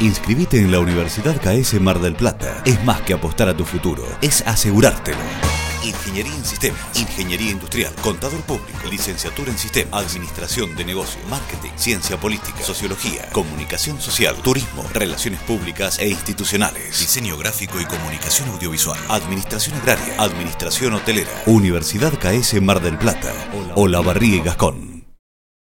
Inscribite en la Universidad KS Mar del Plata. Es más que apostar a tu futuro, es asegurártelo. Ingeniería en Sistemas, Ingeniería Industrial, Contador Público, Licenciatura en Sistemas, Administración de Negocios, Marketing, Ciencia Política, Sociología, Comunicación Social, Turismo, Relaciones Públicas e Institucionales, Diseño Gráfico y Comunicación Audiovisual, Administración Agraria, Administración Hotelera, Universidad KS Mar del Plata, Olavarría y Gascón.